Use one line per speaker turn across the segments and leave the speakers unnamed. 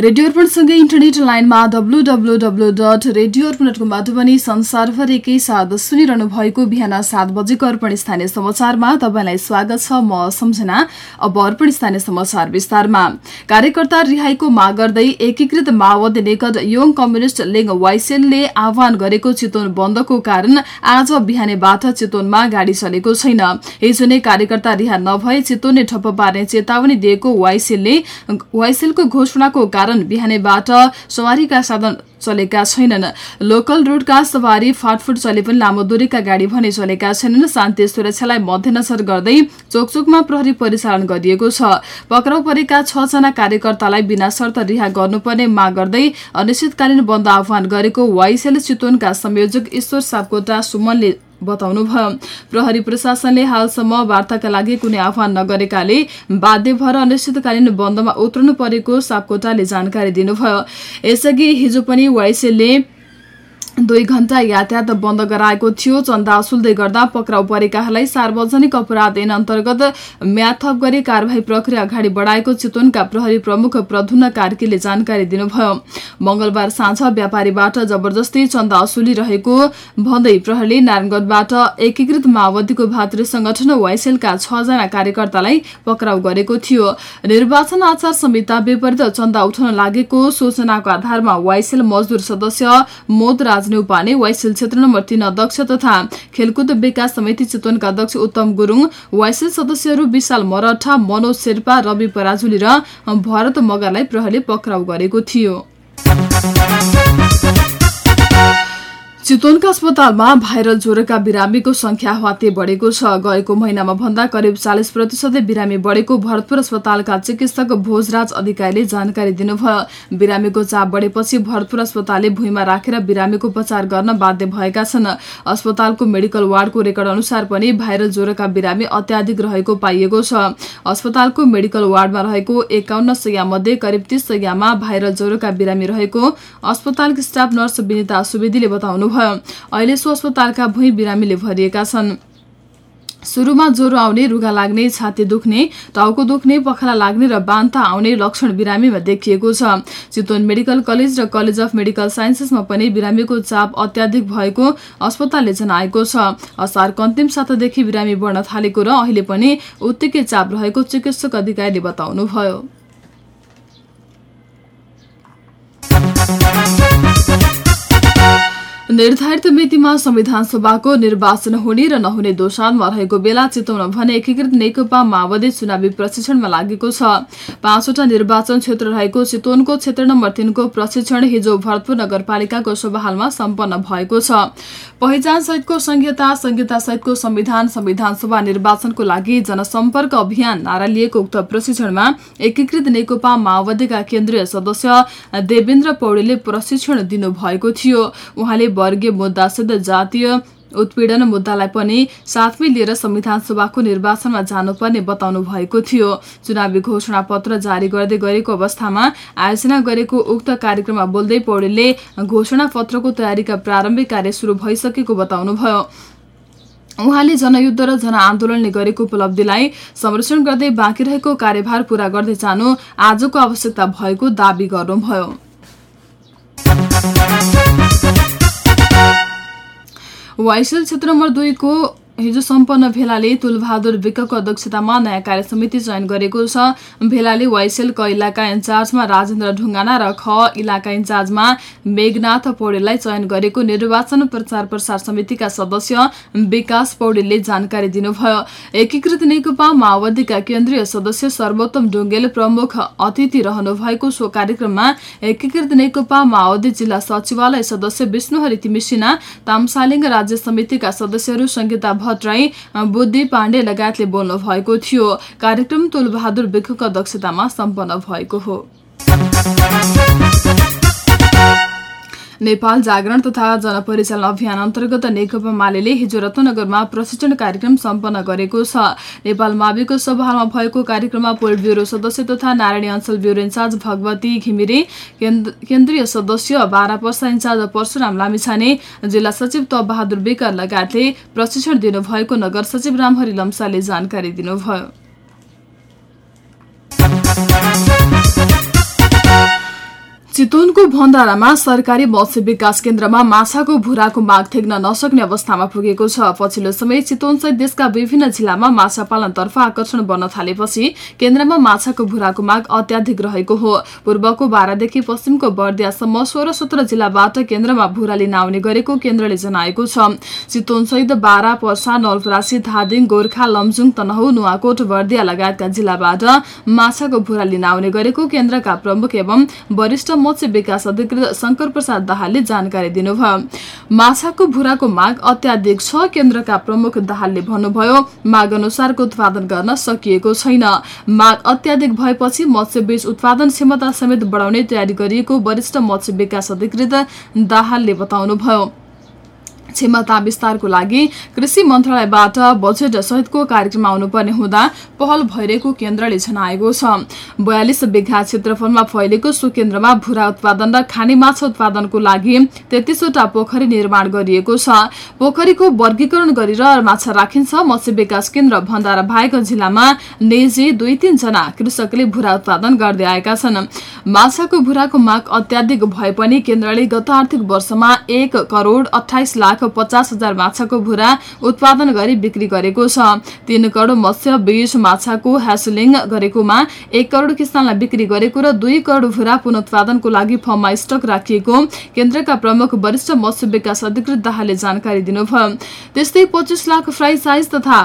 Radio अर्पणसँगै internet लाइनमा W W W dot radio Arpan dot पनि संसारभरिकै साथ सुनिरहनु भएको बिहान सात बजेको अर्पण स्थानीय समाचारमा तपाईँलाई स्वागत छ म सम्झना। अब अर्पण स्थानीय समाचार विस्तारमा। कार्यकर्ता रिहाईको माग गर्दै एकीकृत माओवादी निकट योङ कम्युनिष्ट लिङ वाइसेलले आह्वान गरेको चितवन बन्दको कारण आज बिहानैबाट चितवनमा गाडी चलेको छैन। हिजो नै कार्यकर्ता रिहा नभए चितवनले ठप्प पार्ने चेतावनी दिएको वाइसेलले वाइसेलको घोषणाको कारण कारण बिहानैबाट सवारीका साधन चलेका छैनन्। लोकल रोडका सवारी फाटफुट चले पनि लामो दूरीका गाडी भने चलेका छैनन्। शान्ति सुरक्षालाई मध्यनजर गर्दै चोकचोकमा प्रहरी परिचालन गरिएको छ। पक्राउ परेका छजना कार्यकर्तालाई बिना शर्त रिहा गर्नुपर्ने माग गर्दै अनिश्चितकालीन बन्द आह्वान गरेको वाइसेल चितवनका संयोजक ईश्वर सापकोटा सुमनले बताउनुभयो। प्रहरी प्रशासनले हालसम्म वार्ताका लागि कुनै आह्वान नगरेकाले बाध्य भएर अनिश्चितकालीन बन्दमा उत्रनु परेको सापकोटाले जानकारी दिनुभयो। यसअघि हिजो पनि वाइसेलले दुई घण्टा यातायात बन्द गराएको थियो। चन्दा असुल्दै गर्दा पक्राउ परेकाहरूलाई सार्वजनिक अपराध ऐन अन्तर्गत म्याथप गरी कार्यवाही प्रक्रिया अगाडि बढाएको चितवनका प्रहरी प्रमुख प्रधुन कार्कीले जानकारी दिनुभयो। मंगलबार साँझ व्यापारीबाट जबरजस्ती चन्दा असुली रहेको भन्दै प्रहरीले नारायणगढबाट एकीकृत माओवादीको भातृ संगठन वाइसेलका छजना कार्यकर्तालाई पक्राउ गरेको थियो। निर्वाचन आचार संहिता विपरीत चन्दा उठाउन लागेको सूचनाको आधारमा वाइसेल मजदुर सदस्य मोद राज न्यौपाने वाइसेल क्षेत्र नम्बर तीन अध्यक्ष तथा खेलकुद विकास समिति चितवनका अध्यक्ष उत्तम गुरूङ वाइसेल सदस्यहरू विशाल मरठा मनोज शेर्पा रवि पराजुली र भरत मगरलाई प्रहरीले पक्राउ गरेको थियो। चितवनका अस्पतालमा भाइरल ज्वरोका बिरामीको संख्या हवाते बढेको छ। गएको महिनामा भन्दा करिब चालिस प्रतिशतले बिरामी बढेको भरतपुर अस्पतालका चिकित्सक भोजराज अधिकारीले जानकारी दिनुभयो। बिरामीको चाप बढेपछि भरतपुर अस्पतालले भुइँमा राखेर बिरामीको उपचार गर्न बाध्य भएका छन्। अस्पतालको मेडिकल वार्डको रेकर्ड अनुसार पनि भाइरल ज्वरोका बिरामी अत्याधिक रहेको पाइएको छ। अस्पतालको मेडिकल वार्डमा रहेको एकाउन्न सयमध्ये करिब तीस सयमा भाइरल ज्वरोका बिरामी रहेको अस्पतालको स्टाफ नर्स विनिता सुवेदीले बताउनु भयो। अहिले सो अस्पतालका भुइँ बिरामीले भरिएका छन्। सुरुमा ज्वरो आउने रुगा लाग्ने छाती दुख्ने टाउको दुख्ने पखाला लाग्ने र बान्ता आउने लक्षण बिरामीमा देखिएको छ। चितवन मेडिकल कलेज र कलेज अफ मेडिकल साइन्सेसमा पनि बिरामीको चाप अत्याधिक भएको अस्पतालले जनाएको छ। असार अन्तिम सातादेखि बिरामी बढ्न थालेको र अहिले पनि उत्तिकै चाप रहेको चिकित्सक अधिकारीले बताउनुभयो। निर्धारित मितिमा संविधान सभाको निर्वाचन हुने र नहुने दोषानमा रहेको बेला चितवन भने एकीकृत नेकपा माओवादी चुनावी प्रशिक्षणमा लागेको छ। पाँचवटा निर्वाचन क्षेत्र रहेको चितवनको क्षेत्र नम्बर तीनको प्रशिक्षण हिजो भरतपुर नगरपालिकाको सभाहालमा सम्पन्न भएको छ। पहिचान सहितको संहिता संहिता सहितको संविधान संविधान सभा निर्वाचनको लागि जनसम्पर्क अभियान नारा लिएको उक्त प्रशिक्षणमा एकीकृत नेकपा माओवादीका केन्द्रीय सदस्य देवेन्द्र पौडेलले प्रशिक्षण दिनुभएको थियो। उहाँले वर्गीय मुद्दासित जातीय उत्पीडन मुद्दालाई पनि साथमै लिएर संविधान सभाको निर्वाचनमा जानुपर्ने बताउनु भएको थियो। चुनावी घोषणा पत्र जारी गर्दै गरेको अवस्थामा आयोजना गरेको उक्त कार्यक्रममा बोल्दै पौडेलले घोषणा पत्रको तयारीका प्रारम्भिक कार्य शुरू भइसकेको बताउनुभयो। उहाँले जनयुद्ध र जनआन्दोलनले गरेको उपलब्धिलाई संरक्षण गर्दै बाँकी रहेको कार्यभार पूरा गर्दै जानु आजको आवश्यकता भएको दावी गर्नुभयो। वाइसेल क्षेत्र नम्बर दुईको हिजो सम्पन्न भेलाले तुलबहादुर विकको अध्यक्षतामा नयाँ कार्य समिति चयन गरेको छ। भेलाले वाइसेल क इलाका इन्चार्जमा राजेन्द्र ढुङ्गाना र ख इलाका इन्चार्जमा मेघनाथ पौडेललाई चयन गरेको निर्वाचन प्रचार प्रसार समितिका सदस्य विकास पौडेलले जानकारी दिनुभयो। एकीकृत नेकपा माओवादीका केन्द्रीय सदस्य सर्वोत्तम ढुङ्गेल प्रमुख अतिथि रहनु भएको सो कार्यक्रममा एकीकृत नेकपा माओवादी जिल्ला सचिवालय सदस्य विष्णुहरि तिमिसिना तामसालिङ राज्य समितिका सदस्यहरू संगीता भट्टराई बुद्धि पाण्डे लगायतले बोल्नु भएको थियो। कार्यक्रम तुलबहादुर विखको अध्यक्षतामा सम्पन्न भएको हो। नेपाल जागरण तथा जनपरिचालन अभियान अन्तर्गत नेकपा माले हिजो रत्नगरमा प्रशिक्षण कार्यक्रम सम्पन्न गरेको छ। नेपाल माविको सभामा भएको कार्यक्रममा पोलिट ब्युरो सदस्य तथा नारायणी अञ्चल ब्युरो इन्चार्ज भगवती घिमिरे केन्द्रीय सदस्य बाह्र पर्सा इन्चार्ज परशुराम लामिछाने जिल्ला सचिव त बहादुर बेकर लगायतले प्रशिक्षण दिनुभएको नगर सचिव रामहरि लम्साले जानकारी दिनुभयो। चितवनको भण्डारामा सरकारी मत्स्य विकास केन्द्रमा माछाको भुराको माग थेग्न नसक्ने अवस्थामा पुगेको छ। पछिल्लो समय चितवनसहित देशका विभिन्न जिल्लामा माछा पालनतर्फ आकर्षण बन्न थालेपछि केन्द्रमा माछाको भुराको माग अत्याधिक रहेको हो। पूर्वको बाह्रदेखि पश्चिमको बर्दियासम्म सोह्र सत्र जिल्लाबाट केन्द्रमा भुरा लिन आउने गरेको केन्द्रले जनाएको छ। चितवनसहित बाह्र पर्सा नलपरासी धादिङ गोर्खा लमजुङ तनहु नुवाकोट बर्दिया लगायतका जिल्लाबाट माछाको भुरा लिन आउने गरेको केन्द्रका प्रमुख एवं वरिष्ठ मत्स्य विकास अधिकृत शंकर प्रसाद दाहालले जानकारी दिनुभयो। माछाको भुराको माग अत्याधिक छ केन्द्रका प्रमुख दाहालले भन्नुभयो माग अनुसारको उत्पादन गर्न सकिएको छैन। माग अत्याधिक भएपछि मत्स्य बीज उत्पादन क्षमता समेत बढाउने तयारी गरिएको वरिष्ठ मत्स्य विकास अधिकृत दाहालले बताउनुभयो। क्षमता विस्तारको लागि कृषि मन्त्रालयबाट बजेट सहितको कार्यक्रम आउनुपर्ने हुँदा पहल भइरहेको केन्द्रले जनाएको छ। बयालिस बिघा क्षेत्रफलमा फैलेको सो केन्द्रमा भूरा उत्पादन र खाने माछा उत्पादनको लागि तेत्तिसवटा पोखरी निर्माण गरिएको छ। पोखरीको वर्गीकरण गरेर माछा राखिन्छ। मत्स्य विकास केन्द्र भण्डारा भएको जिल्लामा नेजी दुई तीनजना कृषकले भूरा उत्पादन गर्दै आएका छन्। माछाको भूराको माग अत्याधिक भए पनि केन्द्रले गत आर्थिक वर्षमा एक करोड़ अठाइस लाख लाख पचास हजार माछाको भुरा उत्पादन गरी बिक्री गरेको छ। तीन करोड़ मत्स्य बीज माछाको ह्यासलिङ गरेकोमा एक करोड़ किसानलाई बिक्री गरेको र दुई करोड़ भुरा पुनरुत्पादनको लागि फर्ममा स्टक राखिएको केन्द्रका प्रमुख वरिष्ठ मत्स्य विकास अधिकृत दाहालले जानकारी दिनुभयो। त्यस्तै पच्चिस लाख फ्राई साइज तथा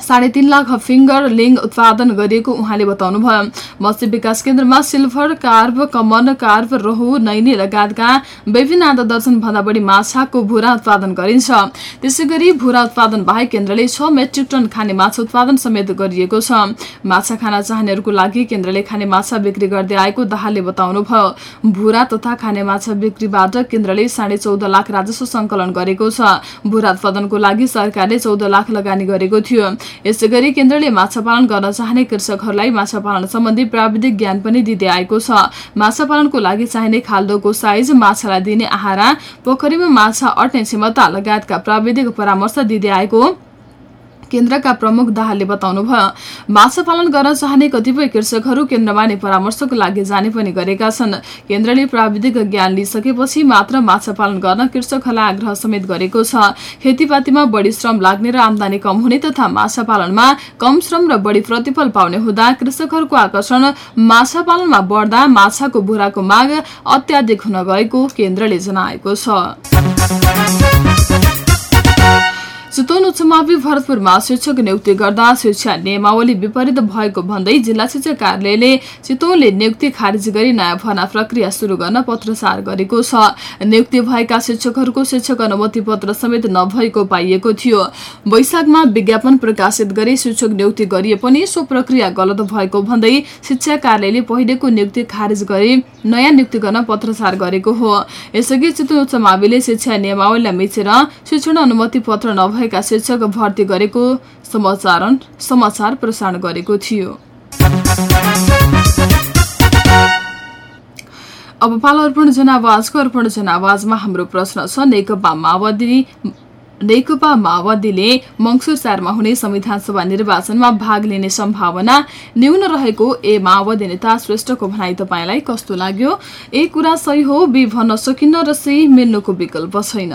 साढे तीन लाख फिङ्गर लिङ उत्पादन गरिएको उहाँले बताउनुभयो। मत्स्य विकास केन्द्रमा सिल्भर कार्भ कमन कार्भ रोहु नैनी लगायतका विभिन्न आधा दर्जन भन्दा बढी माछाको भुरा उत्पादन गरिन्छ। त्यसै गरी भुरा उत्पादन बाहेक केन्द्रले छ मेट्रिक टन खाने माछा उत्पादन समेत गरिएको छ। माछा खाना चाहनेहरूको लागि केन्द्रले खाने माछा बिक्री गर्दै आएको दाहालले बताउनुभयो। भुरा तथा खाने माछा बिक्रीबाट केन्द्रले साढे चौध लाख राजस्व संकलन गरेको छ। भुरा उत्पादनको लागि सरकारले चौध लाख लगानी गरेको थियो। यसै गरी केन्द्रले माछा पालन गर्न चाहने कृषकहरूलाई माछा पालन सम्बन्धी प्राविधिक ज्ञान पनि दिँदै आएको छ। माछा पालनको लागि चाहिने खाल्डोको साइज माछालाई दिने आहारा पोखरीमा माछा अट्ने क्षमता लगायतका प्राविधिक परामर्श दिँदै आएको। केन्द्रका प्रमुख दाहालले बताउनुभयो माछा पालन गर्न चाहने कतिपय कृषकहरू केन्द्रमा नै परामर्शको लागि जाने पनि गरेका छन्। केन्द्रले प्राविधिक ज्ञान लिइसकेपछि मात्र माछा पालन गर्न कृषकहरूलाई आग्रह समेत गरेको छ। खेतीपातीमा बढी श्रम लाग्ने र आमदानी कम हुने तथा माछा पालनमा कम श्रम र बढी प्रतिफल पाउने हुँदा कृषकहरूको आकर्षण माछा पालनमा बढ्दा माछाको बुराको माग अत्याधिक हुन गएको केन्द्रले जनाएको छ। चितवन उच्च मावि भरतपुरमा शिक्षक नियुक्ति गर्दा शिक्षा नियमावली विपरीत भएको भन्दै जिल्ला शिक्षा कार्यालयले चितवनले नियुक्ति खारिज गरी नयाँ भर्ना प्रक्रिया शुरू गर्न पत्रचार गरेको छ। नियुक्ति भएका शिक्षकहरूको शिक्षक अनुमति पत्र समेत नभएको पाइएको थियो। वैशाखमा विज्ञापन प्रकाशित गरी शिक्षक नियुक्ति गरिए पनि सो प्रक्रिया गलत भएको भन्दै शिक्षा कार्यालयले पहिलेको नियुक्ति खारिज गरी नयाँ नियुक्ति गर्न पत्रचार गरेको हो। यसअघि चितवन उच्च माविले शिक्षा नियमावलीलाई मिचेर शिक्षण अनुमति पत्र नभए भएका शिक्षक भर्ती गरेको समाचार प्रसारण गरेको थियो। अब पाल अर्पण जनावाजको अर्पण जनावाजमा हाम्रो प्रश्न छ नेकपा माओवादी नेकपा माओवादीले मङ्सुर चारमा हुने संविधान सभा निर्वाचनमा भाग लिने सम्भावना न्यून रहेको ए माओवादी नेता श्रेष्ठको भनाई तपाईँलाई कस्तो लाग्यो? ए कुरा सही हो बी भन्न सकिन्न र सी मिल्नुको विकल्प छैन।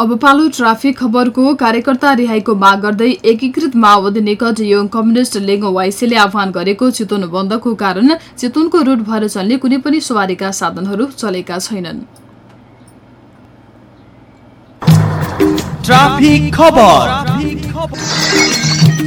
अब पालो ट्राफिक खबरको कार्यकर्ता रिहाईको माग गर्दै एकीकृत माओवादी निकट यङ कम्युनिष्ट लिङ वाइसीले आह्वान गरेको चितवन बन्दको कारण चितवनको रूट भएर चल्ने कुनै पनि सवारीका साधनहरू चलेका छैनन्।
ट्राफिक खबर।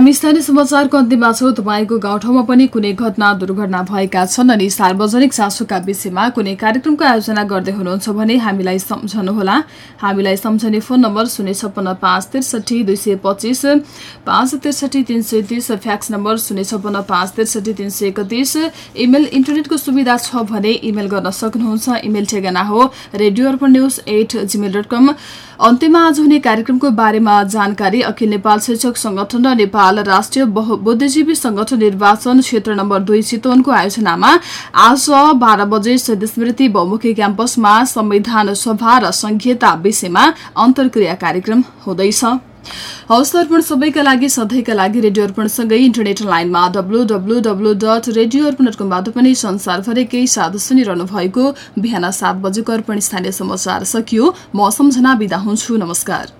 हामी स्थानीय समाचारको अन्त्यमा छौँ तपाईँको गाउँठाउँमा पनि कुनै घटना दुर्घटना भएका छन् अनि सार्वजनिक चासोका विषयमा कुनै कार्यक्रमको आयोजना गर्दै हुनुहुन्छ भने हामीलाई सम्झनुहोला। हामीलाई सम्झने फोन नम्बर शून्य छप्पन्न पाँच त्रिसठी दुई सय पच्चिस पाँच त्रिसठी तिन सय तिस फ्याक्स नम्बर शून्य छप्पन्न पाँच त्रिसठी तिन सय एकतिस। इमेल इन्टरनेटको सुविधा छ भने इमेल गर्न सक्नुहुन्छ। इमेल ठेगाना हो radio Arpan news at Gmail dot com. अन्त्यमा आज हुने कार्यक्रमको बारेमा जानकारी अखिल नेपाल शिक्षक संगठन र नेपाल राष्ट्रिय बहु- बुद्धिजीवी संगठन निर्वाचन क्षेत्र नम्बर दुई चितवनको आयोजनामा आज बाह्र बजे शहीद स्मृति बहुमुखी क्याम्पसमा संविधान सभा र संघीयता विषयमा अन्तर्क्रिया कार्यक्रम हुँदैछ। हवस् त अर्पण सबैका लागि सधैँका लागि रेडियो अर्पणसँगै इन्टरनेट लाइनमा W W W dot radio Arpan dot कमबाट पनि संसारभरिकै साथ सुनिरहनु भएको बिहान सात बजेको अर्पण स्थानीय समाचार सकियो। म सम्झना बिदा हुन्छु। नमस्कार।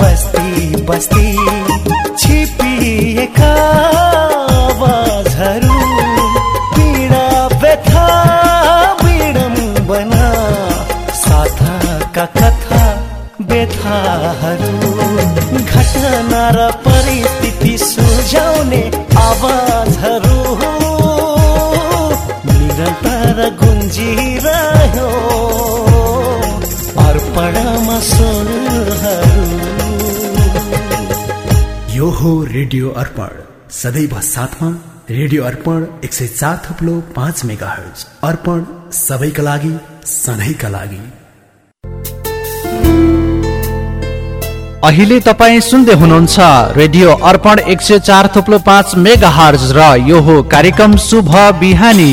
बस्ती बस्ती छिपिएका आवाजहरू पीडा व्यथा विडम्बना साथाका कथा व्यथाहरू घटना र परिस्थिति सुझाउने आवाजहरू निरन्तर गुन्जिरह्यो। अर्पणमा स्वरहरू
हो रेडियो अर्पण। सदैव साथमा रेडियो अर्पण एक सय चार थप्लो पाँच मेगा हर्ज अर्पण सबैका लागि सधैँका लागि।
अहिले तपाईँ सुन्दै हुनुहुन्छ रेडियो अर्पण एक सय चार थुप्लो पाँच मेगा हर्ज र यो हो कार्यक्रम शुभ बिहानी।